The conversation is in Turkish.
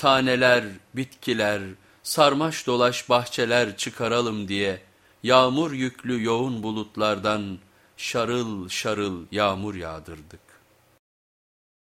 taneler, bitkiler, sarmaş dolaş bahçeler çıkaralım diye yağmur yüklü yoğun bulutlardan şarıl şarıl yağmur yağdırdık.